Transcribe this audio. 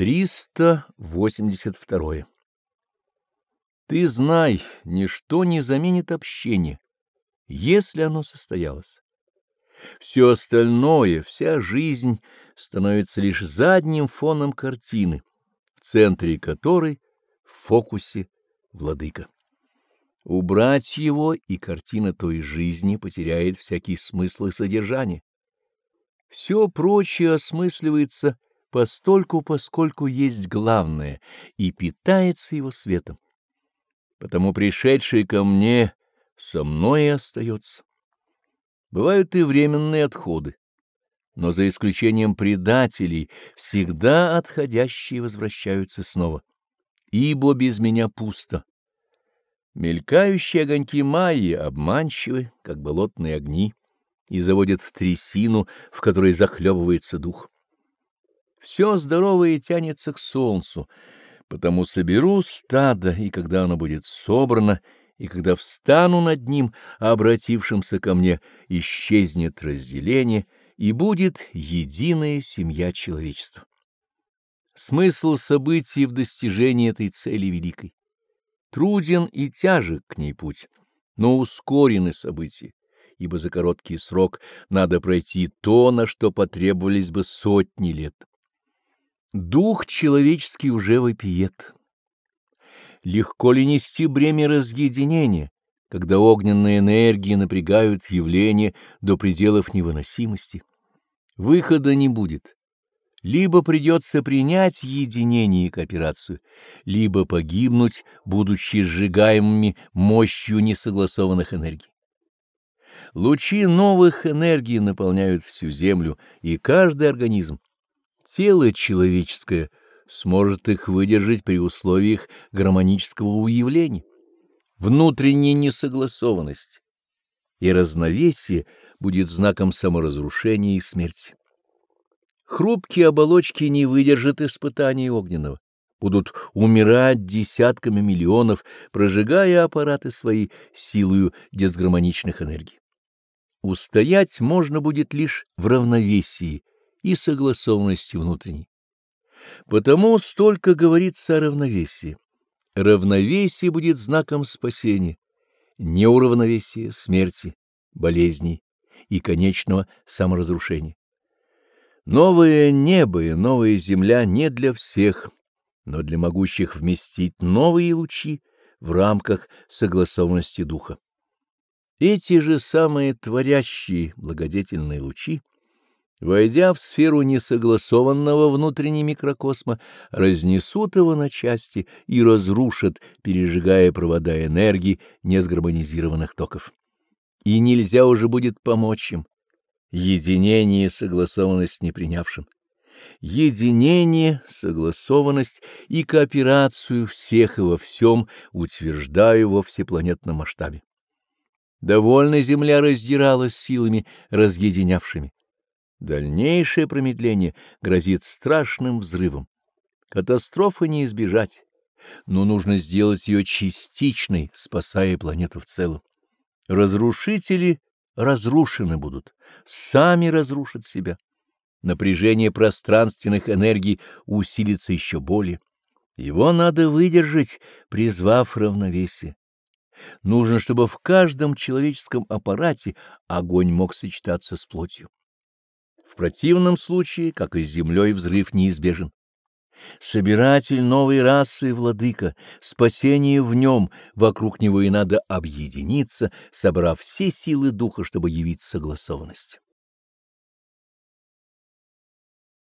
382. Ты знай, ничто не заменит общение, если оно состоялось. Все остальное, вся жизнь становится лишь задним фоном картины, в центре которой, в фокусе, владыка. Убрать его, и картина той жизни потеряет всякий смысл и содержание. Все прочее осмысливается постольку, поскольку есть главное, и питается его светом. Потому пришедший ко мне со мной и остается. Бывают и временные отходы, но за исключением предателей всегда отходящие возвращаются снова, ибо без меня пусто. Мелькающие огоньки Майи обманчивы, как болотные огни, и заводят в трясину, в которой захлебывается дух. Все здоровое тянется к солнцу, потому соберу стадо, и когда оно будет собрано, и когда встану над ним, обратившимся ко мне, исчезнет разделение, и будет единая семья человечества. Смысл событий в достижении этой цели великой. Труден и тяжек к ней путь, но ускорены события, ибо за короткий срок надо пройти то, на что потребовались бы сотни лет. Дух человеческий уже вопиет. Легко ли нести бремя разъединения, когда огненные энергии напрягают явление до пределов невыносимости? Выхода не будет. Либо придется принять единение и кооперацию, либо погибнуть, будучи сжигаемыми мощью несогласованных энергий. Лучи новых энергий наполняют всю Землю и каждый организм тело человеческое сможет их выдержать при условиях гармонического уявления. Внутренняя несогласованность и разновесие будет знаком саморазрушения и смерти. Хрупкие оболочки не выдержат испытаний огненного, будут умирать десятками миллионов, прожигая аппараты свои силою дисгармоничных энергий. Устоять можно будет лишь в равновесии, и согласованности внутренней. Потому столько говорится о равновесии. Равновесие будет знаком спасения, неуравновесия, смерти, болезней и конечного саморазрушения. Новое небо и новая земля не для всех, но для могущих вместить новые лучи в рамках согласованности духа. Эти же самые творящие благодетельные лучи войдя в сферу несогласованного внутреннего микрокосма, разнесут его на части и разрушат, пережигая провода энергии несгармонизированных токов. И нельзя уже будет помочь им. Единение и согласованность не принявшим. Единение, согласованность и кооперацию всех и во всем утверждаю во всепланетном масштабе. Довольно Земля раздиралась силами разъединявшими. Дальнейшее промедление грозит страшным взрывом. Катастрофы не избежать, но нужно сделать ее частичной, спасая планету в целом. Разрушители разрушены будут, сами разрушат себя. Напряжение пространственных энергий усилится еще более. Его надо выдержать, призвав равновесие. Нужно, чтобы в каждом человеческом аппарате огонь мог сочетаться с плотью. В противном случае, как и с землей, взрыв неизбежен. Собиратель новой расы, владыка, спасение в нем, вокруг него и надо объединиться, собрав все силы духа, чтобы явить согласованность.